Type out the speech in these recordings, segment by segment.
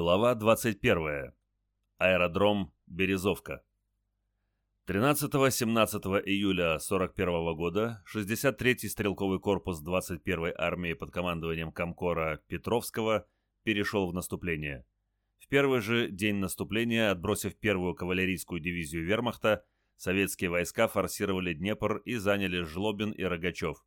Глава 21. Аэродром Березовка. 13-17 июля 41 года 63-й стрелковый корпус 21-й армии под командованием Комкора Петровского перешел в наступление. В первый же день наступления, отбросив первую кавалерийскую дивизию вермахта, советские войска форсировали Днепр и заняли Жлобин и Рогачев.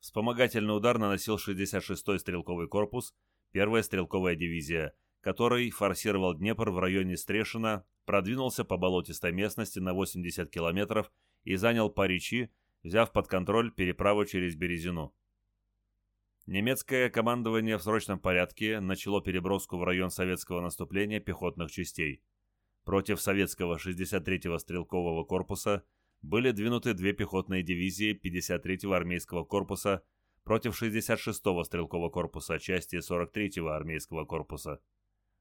Вспомогательный удар наносил 66-й стрелковый корпус, первая стрелковая дивизия – который форсировал Днепр в районе Стрешина, продвинулся по болотистой местности на 80 километров и занял Паричи, взяв под контроль переправу через Березину. Немецкое командование в срочном порядке начало переброску в район советского наступления пехотных частей. Против советского 63-го стрелкового корпуса были двинуты две пехотные дивизии 53-го армейского корпуса против 66-го стрелкового корпуса части 43-го армейского корпуса.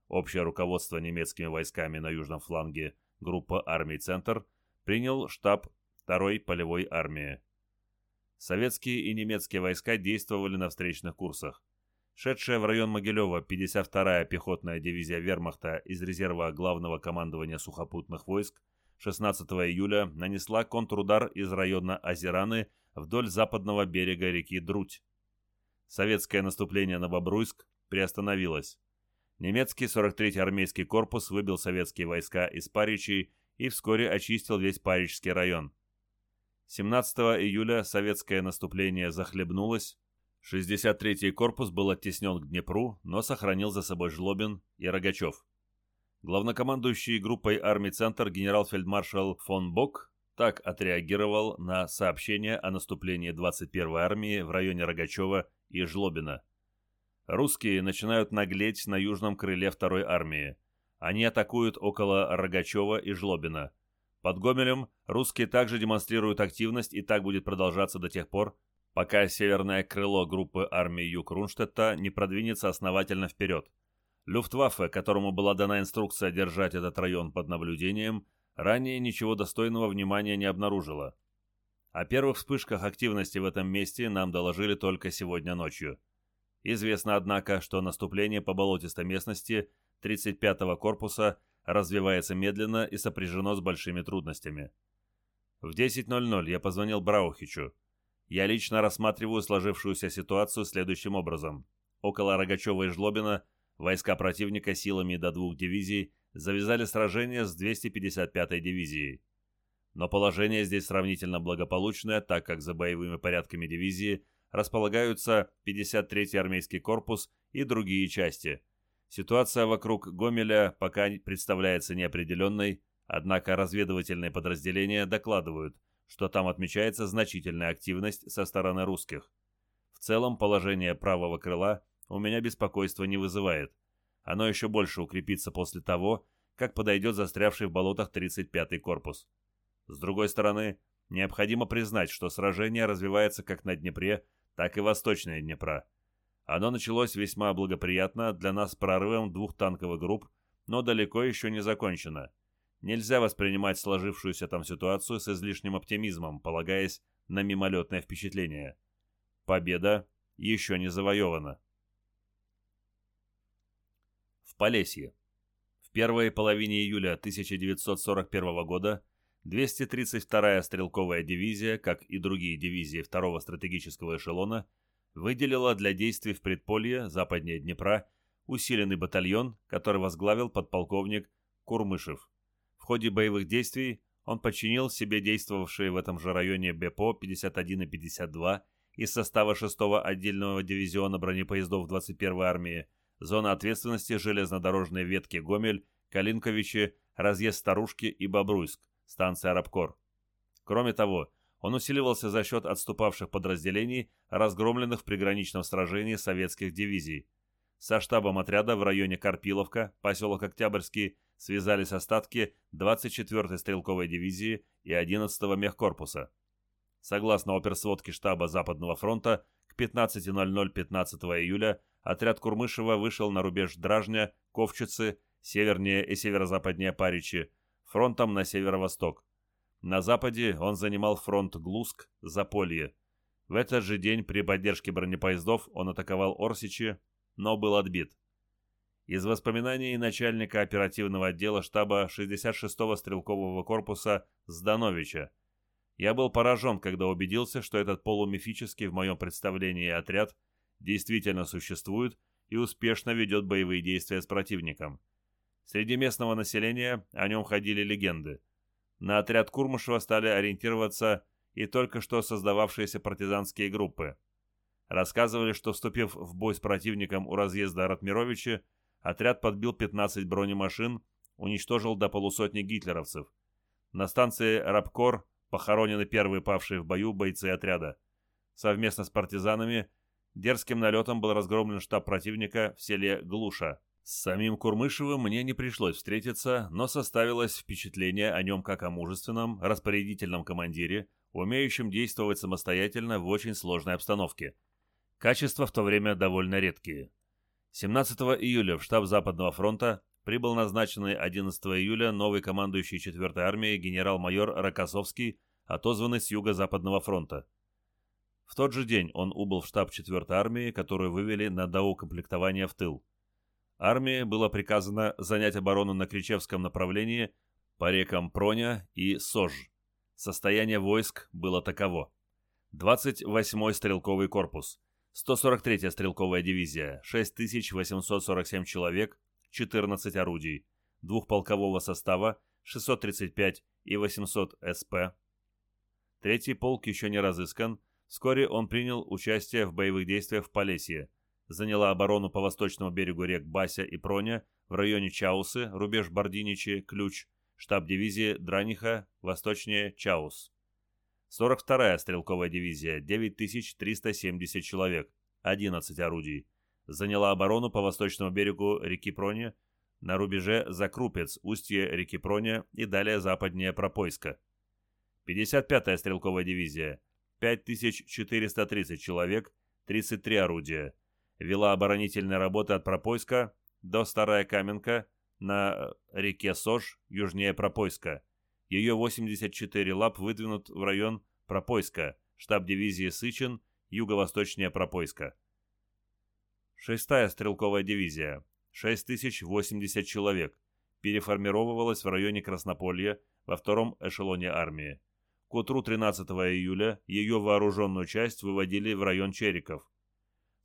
Общее руководство немецкими войсками на южном фланге группа армий «Центр» принял штаб второй полевой армии. Советские и немецкие войска действовали на встречных курсах. Шедшая в район Могилева 52-я пехотная дивизия вермахта из резерва главного командования сухопутных войск 16 июля нанесла контрудар из района Азераны вдоль западного берега реки Друдь. Советское наступление на Бобруйск приостановилось. Немецкий 43-й армейский корпус выбил советские войска из Паричи и вскоре очистил весь Паричский район. 17 июля советское наступление захлебнулось, 63-й корпус был оттеснен к Днепру, но сохранил за собой Жлобин и Рогачев. Главнокомандующий группой армий «Центр» генерал-фельдмаршал фон Бок так отреагировал на сообщение о наступлении 21-й армии в районе Рогачева и Жлобина – Русские начинают наглеть на южном крыле второй армии. Они атакуют около Рогачева и Жлобина. Под Гомелем русские также демонстрируют активность и так будет продолжаться до тех пор, пока северное крыло группы армии Юг Рунштадта не продвинется основательно вперед. Люфтваффе, которому была дана инструкция держать этот район под наблюдением, ранее ничего достойного внимания не обнаружила. О первых вспышках активности в этом месте нам доложили только сегодня ночью. Известно, однако, что наступление по болотистой местности 35-го корпуса развивается медленно и сопряжено с большими трудностями. В 10.00 я позвонил Браухичу. Я лично рассматриваю сложившуюся ситуацию следующим образом. Около Рогачева и Жлобина войска противника силами до двух дивизий завязали сражение с 255-й дивизией. Но положение здесь сравнительно благополучное, так как за боевыми порядками дивизии – располагаются 53-й армейский корпус и другие части. Ситуация вокруг Гомеля пока представляется неопределенной, однако разведывательные подразделения докладывают, что там отмечается значительная активность со стороны русских. В целом положение правого крыла у меня беспокойства не вызывает. Оно еще больше укрепится после того, как подойдет застрявший в болотах 35-й корпус. С другой стороны, необходимо признать, что сражение развивается как на Днепре, так и восточная Днепра. Оно началось весьма благоприятно для нас прорывом двух танковых групп, но далеко еще не закончено. Нельзя воспринимать сложившуюся там ситуацию с излишним оптимизмом, полагаясь на мимолетное впечатление. Победа еще не завоевана. В Полесье. В первой половине июля 1941 года 232-я стрелковая дивизия, как и другие дивизии второго стратегического эшелона, выделила для действий в предполье западнее Днепра усиленный батальон, который возглавил подполковник Курмышев. В ходе боевых действий он подчинил себе действовавшие в этом же районе БПО 51 и 52 из состава 6-го отдельного дивизиона бронепоездов 21-й армии, зона ответственности железнодорожные ветки Гомель, Калинковичи, разъезд Старушки и Бобруйск, станция Рабкор. Кроме того, он усиливался за счет отступавших подразделений, разгромленных в приграничном сражении советских дивизий. Со штабом отряда в районе Карпиловка, поселок Октябрьский, связались остатки 24-й стрелковой дивизии и 11-го мехкорпуса. Согласно оперсводке штаба Западного фронта, к 15.00 15 июля отряд Курмышева вышел на рубеж Дражня, Ковчицы, севернее и северо-западнее Паричи, фронтом на северо-восток. На западе он занимал фронт Глуск, Заполье. В этот же день при поддержке бронепоездов он атаковал Орсичи, но был отбит. Из воспоминаний начальника оперативного отдела штаба 66-го стрелкового корпуса Здановича. Я был поражен, когда убедился, что этот полумифический в моем представлении отряд действительно существует и успешно ведет боевые действия с противником. Среди местного населения о нем ходили легенды. На отряд Курмышева стали ориентироваться и только что создававшиеся партизанские группы. Рассказывали, что вступив в бой с противником у разъезда Ратмировича, отряд подбил 15 бронемашин, уничтожил до полусотни гитлеровцев. На станции Рабкор похоронены первые павшие в бою бойцы отряда. Совместно с партизанами дерзким налетом был разгромлен штаб противника в селе Глуша. С самим Курмышевым мне не пришлось встретиться, но составилось впечатление о нем как о мужественном, распорядительном командире, умеющем действовать самостоятельно в очень сложной обстановке. Качества в то время довольно редкие. 17 июля в штаб Западного фронта прибыл назначенный 11 июля новый командующий 4-й армией генерал-майор Рокоссовский, отозванный с Юго-Западного фронта. В тот же день он убыл в штаб 4-й армии, которую вывели на доукомплектование в тыл. Армии было приказано занять оборону на Кричевском направлении по рекам Проня и Сож. Состояние войск было таково. 28-й стрелковый корпус, 143-я стрелковая дивизия, 6847 человек, 14 орудий, двухполкового состава, 635 и 800 СП. Третий полк еще не разыскан, вскоре он принял участие в боевых действиях в Полесье, заняла оборону по восточному берегу рек Бася и Проня в районе Чаусы, рубеж Бординичи, Ключ, штаб дивизии Драниха, восточнее Чаус. 42-я стрелковая дивизия, 9370 человек, 11 орудий, заняла оборону по восточному берегу реки Проня на рубеже Закрупец, устье реки Проня и далее западнее Пропойска. 55-я стрелковая дивизия, 5430 человек, 33 орудия, вела оборонительные работы от Пропойска до Старая Каменка на реке Сож, южнее Пропойска. Ее 84 лап выдвинут в район Пропойска, штаб дивизии Сычин, юго-восточнее Пропойска. Шестая стрелковая дивизия, 6080 человек, переформировывалась в районе Краснополья во втором эшелоне армии. К утру 13 июля ее вооруженную часть выводили в район Чериков.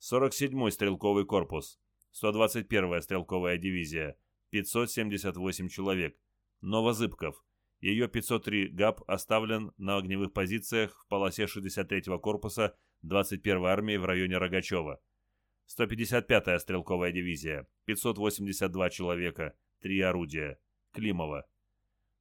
47-й стрелковый корпус, 121-я стрелковая дивизия, 578 человек. Новозыбков. Ее 503 ГАП оставлен на огневых позициях в полосе 63-го корпуса 21-й армии в районе Рогачева. 155-я стрелковая дивизия, 582 человека, 3 орудия. Климова.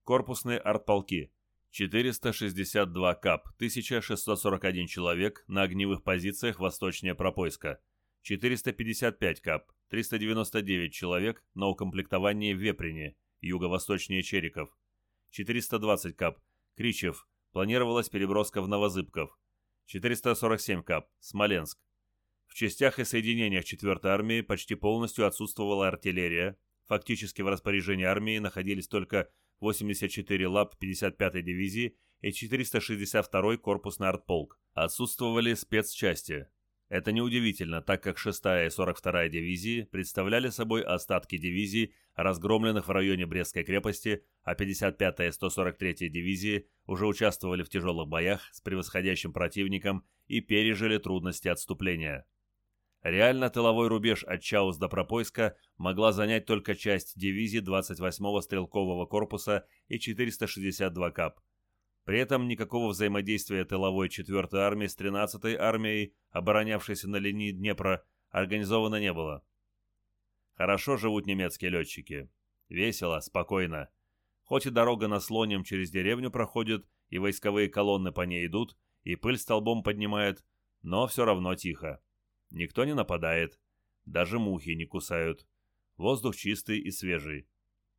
Корпусные артполки. 462 КАП, 1641 человек на огневых позициях восточнее Пропойска. 455 КАП, 399 человек на укомплектовании Веприне, юго-восточнее Чериков. 420 КАП, Кричев, планировалась переброска в Новозыбков. 447 КАП, Смоленск. В частях и соединениях 4-й армии почти полностью отсутствовала артиллерия. Фактически в распоряжении армии находились только 84 ЛАП 55-й дивизии и 462-й корпусный артполк. Отсутствовали спецчасти. Это неудивительно, так как 6-я и 42-я дивизии представляли собой остатки дивизий, разгромленных в районе Брестской крепости, а 55-я и 143-я дивизии уже участвовали в тяжелых боях с превосходящим противником и пережили трудности отступления. Реально тыловой рубеж от Чаус до Пропойска могла занять только часть дивизии 28-го стрелкового корпуса и 462 КАП. При этом никакого взаимодействия тыловой 4-й армии с 13-й армией, оборонявшейся на линии Днепра, организовано не было. Хорошо живут немецкие летчики. Весело, спокойно. Хоть и дорога на слонем через деревню проходит, и войсковые колонны по ней идут, и пыль столбом поднимает, но все равно тихо. Никто не нападает. Даже мухи не кусают. Воздух чистый и свежий.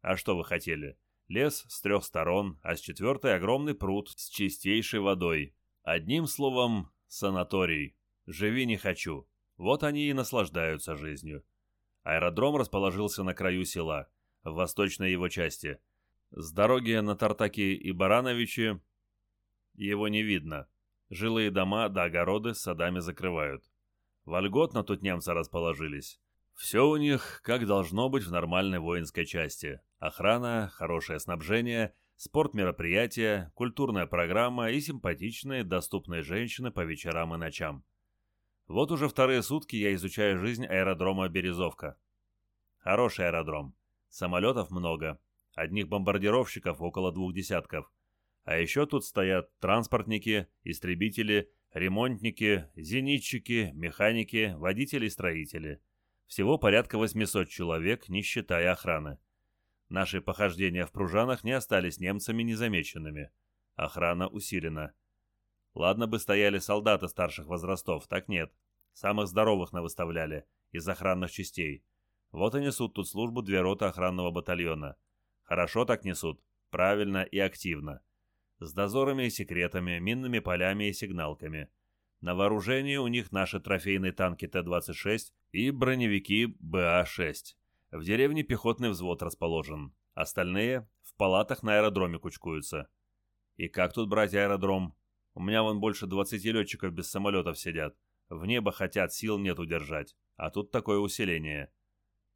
А что вы хотели? Лес с трех сторон, а с четвертой огромный пруд с чистейшей водой. Одним словом, санаторий. Живи не хочу. Вот они и наслаждаются жизнью. Аэродром расположился на краю села, в восточной его части. С дороги на Тартаки и Барановичи его не видно. Жилые дома да огороды с садами закрывают. Вольготно тут немцы расположились. Все у них как должно быть в нормальной воинской части. Охрана, хорошее снабжение, спорт-мероприятия, культурная программа и симпатичные, доступные женщины по вечерам и ночам. Вот уже вторые сутки я изучаю жизнь аэродрома Березовка. Хороший аэродром. Самолетов много. Одних бомбардировщиков около двух десятков. А еще тут стоят транспортники, истребители, ремонтники, зенитчики, механики, водители-строители. Всего порядка 800 человек, не считая охраны. Наши похождения в пружанах не остались немцами незамеченными. Охрана усилена. Ладно бы стояли солдаты старших возрастов, так нет. Самых здоровых навыставляли, из охранных частей. Вот и несут тут службу две роты охранного батальона. Хорошо так несут, правильно и активно. С дозорами и секретами, минными полями и сигналками. На вооружении у них наши трофейные танки Т-26 и броневики БА-6. В деревне пехотный взвод расположен. Остальные в палатах на аэродроме кучкуются. И как тут брать аэродром? У меня вон больше 20 летчиков без самолетов сидят. В небо хотят, сил нет удержать. А тут такое усиление.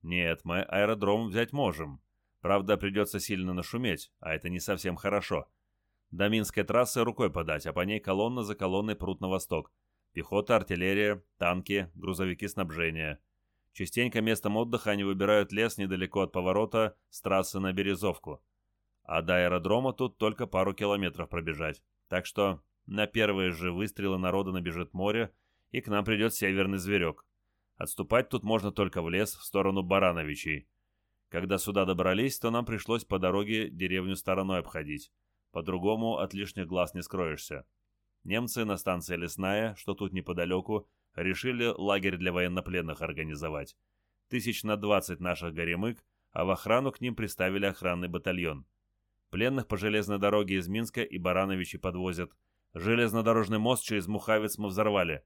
Нет, мы аэродром взять можем. Правда, придется сильно нашуметь, а это не совсем хорошо. До Минской трассы рукой подать, а по ней колонна за колонной прут на восток. Пехота, артиллерия, танки, грузовики снабжения. Частенько местом отдыха они выбирают лес недалеко от поворота с трассы на Березовку. А до аэродрома тут только пару километров пробежать. Так что на первые же выстрелы народа набежит море, и к нам придет северный зверек. Отступать тут можно только в лес в сторону Барановичей. Когда сюда добрались, то нам пришлось по дороге деревню стороной обходить. По-другому от лишних глаз не скроешься. Немцы на станции Лесная, что тут неподалеку, решили лагерь для военнопленных организовать. Тысяч на двадцать наших горемык, а в охрану к ним приставили охранный батальон. Пленных по железной дороге из Минска и Барановичи подвозят. Железнодорожный мост через Мухавец мы взорвали.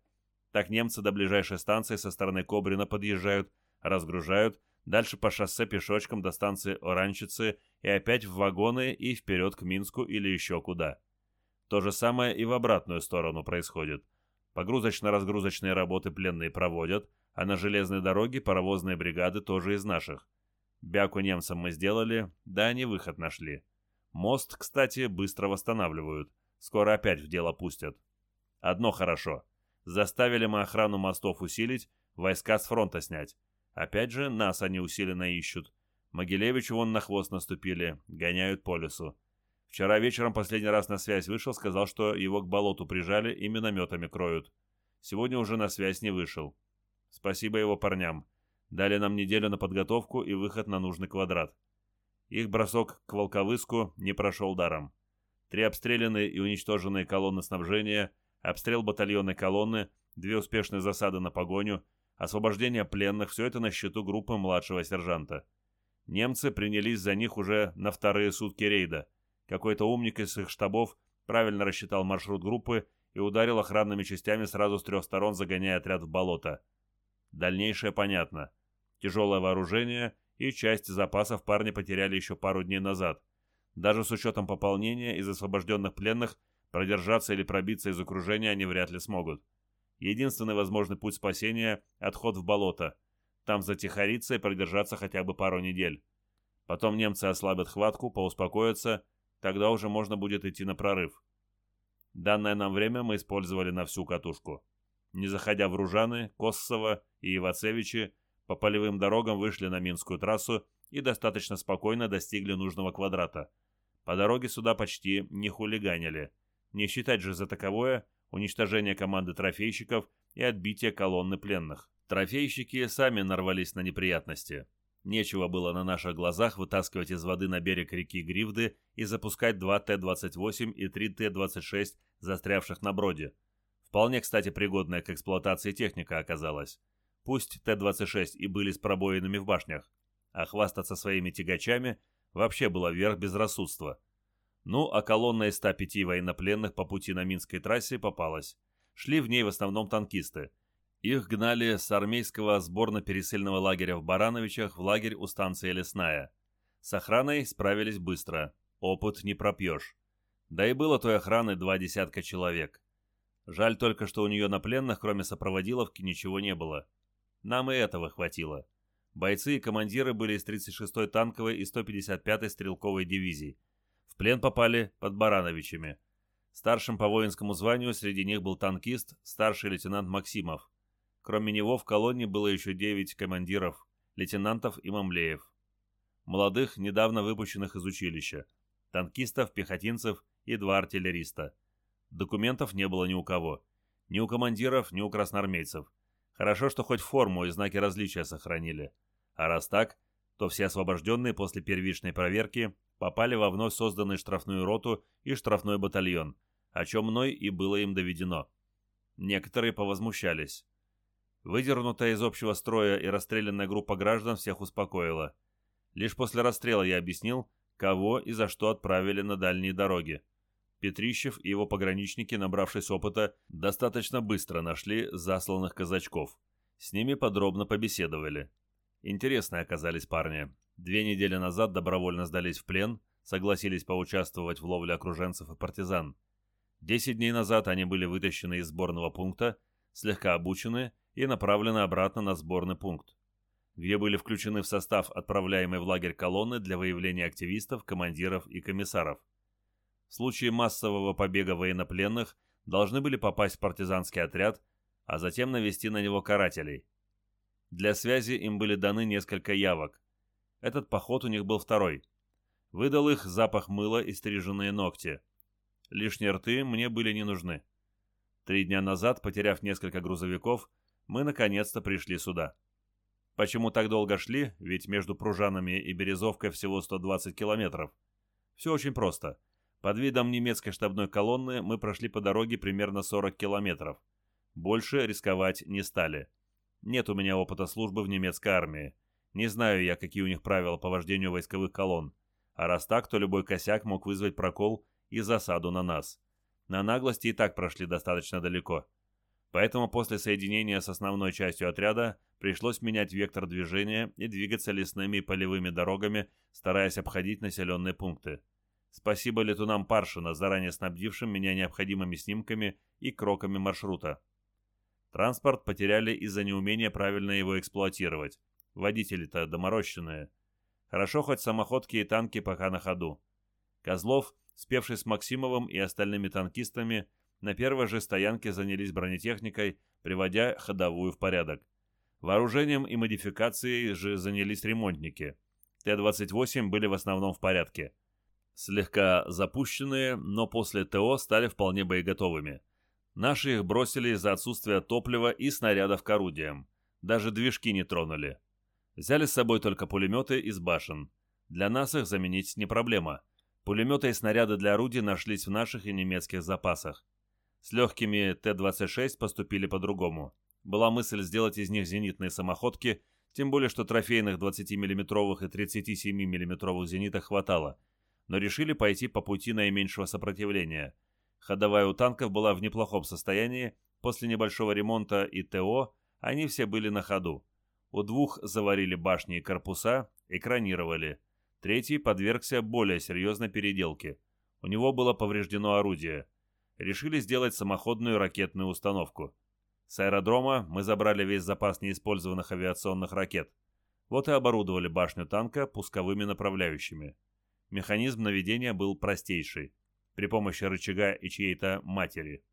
Так немцы до ближайшей станции со стороны Кобрина подъезжают, разгружают, дальше по шоссе пешочком до станции Оранчицы и опять в вагоны и вперед к Минску или еще куда. То же самое и в обратную сторону происходит. Погрузочно-разгрузочные работы пленные проводят, а на железной дороге паровозные бригады тоже из наших. Бяку немцам мы сделали, да они выход нашли. Мост, кстати, быстро восстанавливают. Скоро опять в дело пустят. Одно хорошо. Заставили мы охрану мостов усилить, войска с фронта снять. Опять же, нас они усиленно ищут. Могилевичу вон на хвост наступили, гоняют по лесу. Вчера вечером последний раз на связь вышел, сказал, что его к болоту прижали и минометами кроют. Сегодня уже на связь не вышел. Спасибо его парням. Дали нам неделю на подготовку и выход на нужный квадрат. Их бросок к Волковыску не прошел даром. Три обстрелянные и уничтоженные колонны снабжения, обстрел батальонной колонны, две успешные засады на погоню, освобождение пленных – все это на счету группы младшего сержанта. Немцы принялись за них уже на вторые сутки рейда – какой-то умник из их штабов правильно рассчитал маршрут группы и ударил охранными частями сразу с трех сторон, загоняя отряд в болото. Дальнейшее понятно. Тяжелое вооружение и часть запасов парни потеряли еще пару дней назад. Даже с учетом пополнения из освобожденных пленных продержаться или пробиться из окружения они вряд ли смогут. Единственный возможный путь спасения – отход в болото. Там затихариться и продержаться хотя бы пару недель. Потом немцы ослабят хватку, поуспокоятся Тогда уже можно будет идти на прорыв. Данное нам время мы использовали на всю катушку. Не заходя в Ружаны, Коссово и Ивацевичи, по полевым дорогам вышли на Минскую трассу и достаточно спокойно достигли нужного квадрата. По дороге сюда почти не хулиганили. Не считать же за таковое уничтожение команды трофейщиков и отбитие колонны пленных. Трофейщики сами нарвались на неприятности. Нечего было на наших глазах вытаскивать из воды на берег реки Гривды и запускать два Т-28 и три Т-26, застрявших на броде. Вполне, кстати, пригодная к эксплуатации техника оказалась. Пусть Т-26 и были с пробоинами в башнях, а хвастаться своими тягачами вообще было верх безрассудства. Ну, а колонна из 105 военнопленных по пути на Минской трассе попалась. Шли в ней в основном танкисты – их гнали с армейского сборно-пересыльного лагеря в Барановичах в лагерь у станции Лесная. С охраной справились быстро. Опыт не пропьешь. Да и было той охраны два десятка человек. Жаль только, что у нее на пленных, кроме сопроводиловки, ничего не было. Нам и этого хватило. Бойцы и командиры были из 36-й танковой и 155-й стрелковой дивизий. В плен попали под Барановичами. Старшим по воинскому званию среди них был танкист, старший лейтенант Максимов. Кроме него в колонне было еще 9 командиров, лейтенантов и мамлеев. Молодых, недавно выпущенных из училища. Танкистов, пехотинцев и два артиллериста. Документов не было ни у кого. Ни у командиров, ни у красноармейцев. Хорошо, что хоть форму и знаки различия сохранили. А раз так, то все освобожденные после первичной проверки попали во вновь созданную штрафную роту и штрафной батальон, о чем мной и было им доведено. Некоторые повозмущались. Выдернутая из общего строя и расстрелянная группа граждан всех успокоила. Лишь после расстрела я объяснил, кого и за что отправили на дальние дороги. Петрищев и его пограничники, набравшись опыта, достаточно быстро нашли засланных казачков. С ними подробно побеседовали. Интересные оказались парни. Две недели назад добровольно сдались в плен, согласились поучаствовать в ловле окруженцев и партизан. Десять дней назад они были вытащены из сборного пункта, слегка обучены и направлены обратно на сборный пункт, где были включены в состав отправляемой в лагерь колонны для выявления активистов, командиров и комиссаров. В случае массового побега военнопленных должны были попасть в партизанский отряд, а затем навести на него карателей. Для связи им были даны несколько явок. Этот поход у них был второй. Выдал их запах мыла и стриженные ногти. Лишние рты мне были не нужны. Три дня назад, потеряв несколько грузовиков, мы наконец-то пришли сюда. Почему так долго шли, ведь между Пружанами и Березовкой всего 120 километров? Все очень просто. Под видом немецкой штабной колонны мы прошли по дороге примерно 40 километров. Больше рисковать не стали. Нет у меня опыта службы в немецкой армии. Не знаю я, какие у них правила по вождению войсковых колонн. А раз так, то любой косяк мог вызвать прокол и засаду на нас. На наглости и так прошли достаточно далеко. Поэтому после соединения с основной частью отряда пришлось менять вектор движения и двигаться лесными и полевыми дорогами, стараясь обходить населенные пункты. Спасибо летунам Паршина, заранее снабдившим меня необходимыми снимками и кроками маршрута. Транспорт потеряли из-за неумения правильно его эксплуатировать. Водители-то доморощенные. Хорошо хоть самоходки и танки пока на ходу. Козлов, спевший с Максимовым и остальными танкистами, на первой же стоянке занялись бронетехникой, приводя ходовую в порядок. Вооружением и модификацией же занялись ремонтники. Т-28 были в основном в порядке слегка запущенные, но после ТО стали вполне боеготовыми. Наши их бросили из-за отсутствия топлива и снарядов к орудиям. Даже движки не тронули. Взяли с собой только пулеметы из башен. Для нас их заменить не проблема. Пулеметы и снаряды для орудий нашлись в наших и немецких запасах. С легкими Т-26 поступили по-другому. Была мысль сделать из них зенитные самоходки, тем более что трофейных 20 миллиметровых и 37 миллиметровых зенитов хватало – но решили пойти по пути наименьшего сопротивления. Ходовая у танков была в неплохом состоянии, после небольшого ремонта и ТО они все были на ходу. У двух заварили башни и корпуса, экранировали. Третий подвергся более серьезной переделке. У него было повреждено орудие. Решили сделать самоходную ракетную установку. С аэродрома мы забрали весь запас неиспользованных авиационных ракет. Вот и оборудовали башню танка пусковыми направляющими. Механизм наведения был простейший, при помощи рычага и чьей-то матери.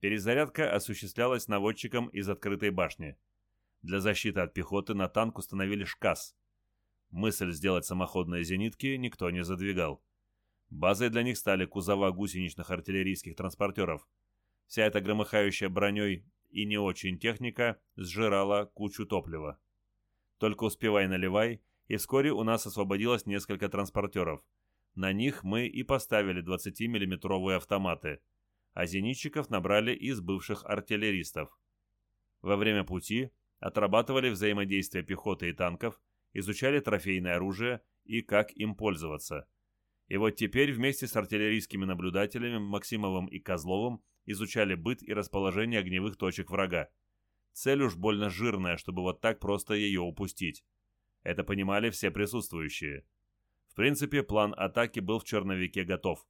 Перезарядка осуществлялась наводчиком из открытой башни. Для защиты от пехоты на танк установили ШКАС. Мысль сделать самоходные зенитки никто не задвигал. Базой для них стали кузова гусеничных артиллерийских транспортеров. Вся эта громыхающая броней и не очень техника сжирала кучу топлива. Только успевай наливай, и вскоре у нас освободилось несколько транспортеров. На них мы и поставили 20-миллиметровые автоматы, а зенитчиков набрали из бывших артиллеристов. Во время пути отрабатывали взаимодействие пехоты и танков, изучали трофейное оружие и как им пользоваться. И вот теперь вместе с артиллерийскими наблюдателями Максимовым и Козловым изучали быт и расположение огневых точек врага. Цель уж больно жирная, чтобы вот так просто ее упустить. Это понимали все присутствующие. В принципе, план атаки был в черновике готов.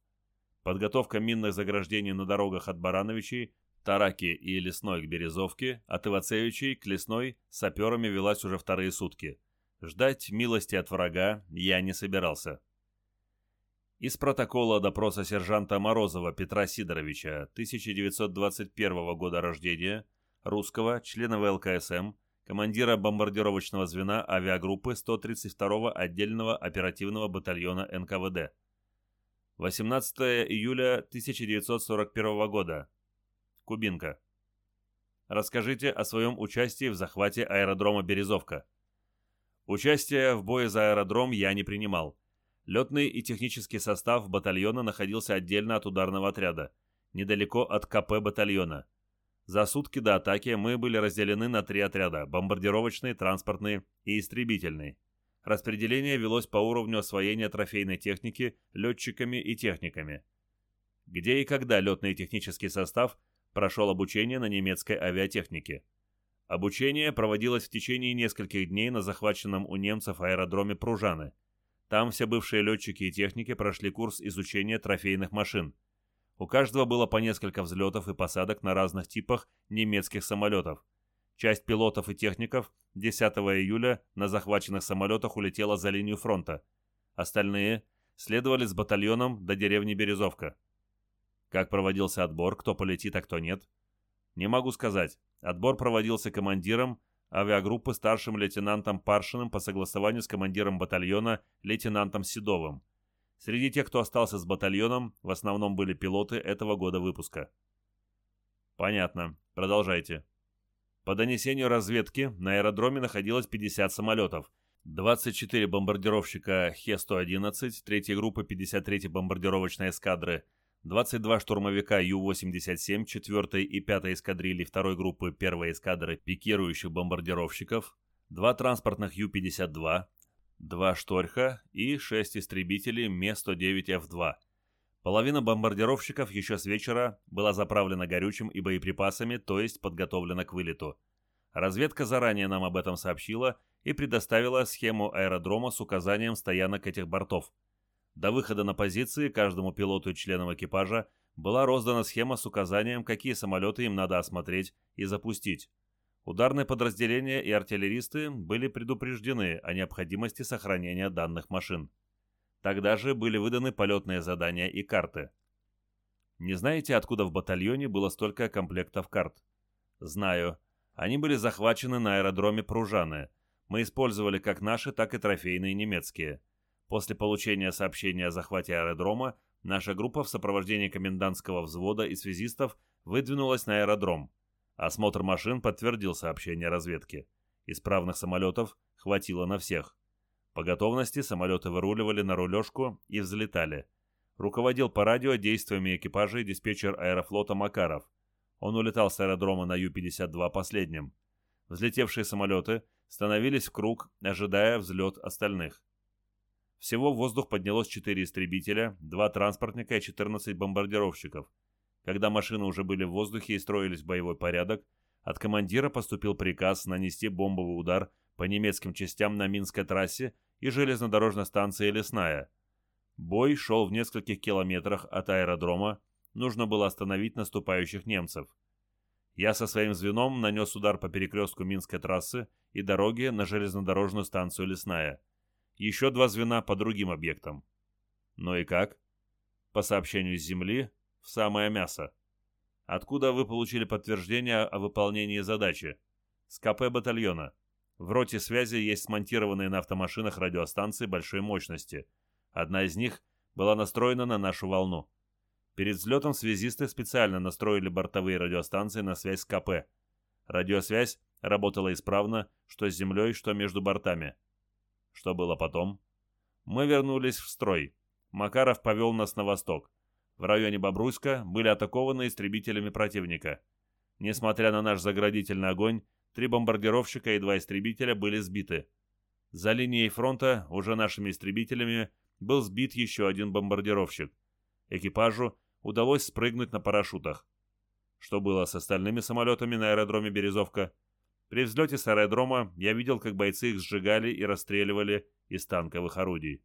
Подготовка минных заграждений на дорогах от Барановичей, Тараки и Лесной к Березовке, от Ивацевичей к Лесной саперами велась уже вторые сутки. Ждать милости от врага я не собирался. Из протокола допроса сержанта Морозова Петра Сидоровича, 1921 года рождения, русского, члена ВЛКСМ, командира бомбардировочного звена авиагруппы 132-го отдельного оперативного батальона НКВД. 18 июля 1941 года. Кубинка. Расскажите о своем участии в захвате аэродрома Березовка. Участие в бое за аэродром я не принимал. Летный и технический состав батальона находился отдельно от ударного отряда, недалеко от КП батальона – за сутки до атаки мы были разделены на три отряда – бомбардировочный, транспортный и истребительный. Распределение велось по уровню освоения трофейной техники летчиками и техниками. Где и когда летный и технический состав прошел обучение на немецкой авиатехнике. Обучение проводилось в течение нескольких дней на захваченном у немцев аэродроме Пружаны. Там все бывшие летчики и техники прошли курс изучения трофейных машин – у каждого было по несколько взлетов и посадок на разных типах немецких самолетов. Часть пилотов и техников 10 июля на захваченных самолетах улетела за линию фронта. Остальные следовали с батальоном до деревни Березовка. Как проводился отбор, кто полетит, а кто нет? Не могу сказать. Отбор проводился командиром авиагруппы старшим лейтенантом Паршиным по согласованию с командиром батальона лейтенантом Седовым. Среди тех, кто остался с батальоном, в основном были пилоты этого года выпуска. Понятно. Продолжайте. По донесению разведки, на аэродроме находилось 50 самолетов, 24 бомбардировщика Хе-111 3 группы 53-й бомбардировочной эскадры, 22 штурмовика Ю-87 4 и 5 эскадрильи 2 группы 1 эскадры пикирующих бомбардировщиков, 2 транспортных Ю-52, два «Шторха» и шесть истребителей Ме-109Ф-2. Половина бомбардировщиков еще с вечера была заправлена горючим и боеприпасами, то есть подготовлена к вылету. Разведка заранее нам об этом сообщила и предоставила схему аэродрома с указанием стоянок этих бортов. До выхода на позиции каждому пилоту и членам экипажа была роздана схема с указанием, какие самолеты им надо осмотреть и запустить. Ударные подразделения и артиллеристы были предупреждены о необходимости сохранения данных машин. Тогда же были выданы полетные задания и карты. Не знаете, откуда в батальоне было столько комплектов карт? Знаю. Они были захвачены на аэродроме Пружаны. Мы использовали как наши, так и трофейные немецкие. После получения сообщения о захвате аэродрома, наша группа в сопровождении комендантского взвода и связистов выдвинулась на аэродром. Осмотр машин подтвердил сообщение разведки. Исправных самолетов хватило на всех. По готовности самолеты выруливали на рулежку и взлетали. Руководил по радио действиями экипажей диспетчер аэрофлота Макаров. Он улетал с аэродрома на Ю-52 последним. Взлетевшие самолеты становились в круг, ожидая взлет остальных. Всего в воздух поднялось 4 истребителя, 2 транспортника и 14 бомбардировщиков – когда машины уже были в воздухе и строились в боевой порядок, от командира поступил приказ нанести бомбовый удар по немецким частям на Минской трассе и железнодорожной станции Лесная. Бой шел в нескольких километрах от аэродрома, нужно было остановить наступающих немцев. Я со своим звеном нанес удар по перекрестку Минской трассы и дороги на железнодорожную станцию Лесная. Еще два звена по другим объектам. Ну и как? По сообщению с земли, в самое мясо. Откуда вы получили подтверждение о выполнении задачи? С КП батальона. В роте связи есть смонтированные на автомашинах радиостанции большой мощности. Одна из них была настроена на нашу волну. Перед взлетом связисты специально настроили бортовые радиостанции на связь с КП. Радиосвязь работала исправно, что с землей, что между бортами. Что было потом? Мы вернулись в строй. Макаров повел нас на восток в районе Бобруйска были атакованы истребителями противника. Несмотря на наш заградительный огонь, три бомбардировщика и два истребителя были сбиты. За линией фронта уже нашими истребителями был сбит еще один бомбардировщик. Экипажу удалось спрыгнуть на парашютах. Что было с остальными самолетами на аэродроме Березовка? При взлете с аэродрома я видел, как бойцы их сжигали и расстреливали из танковых орудий.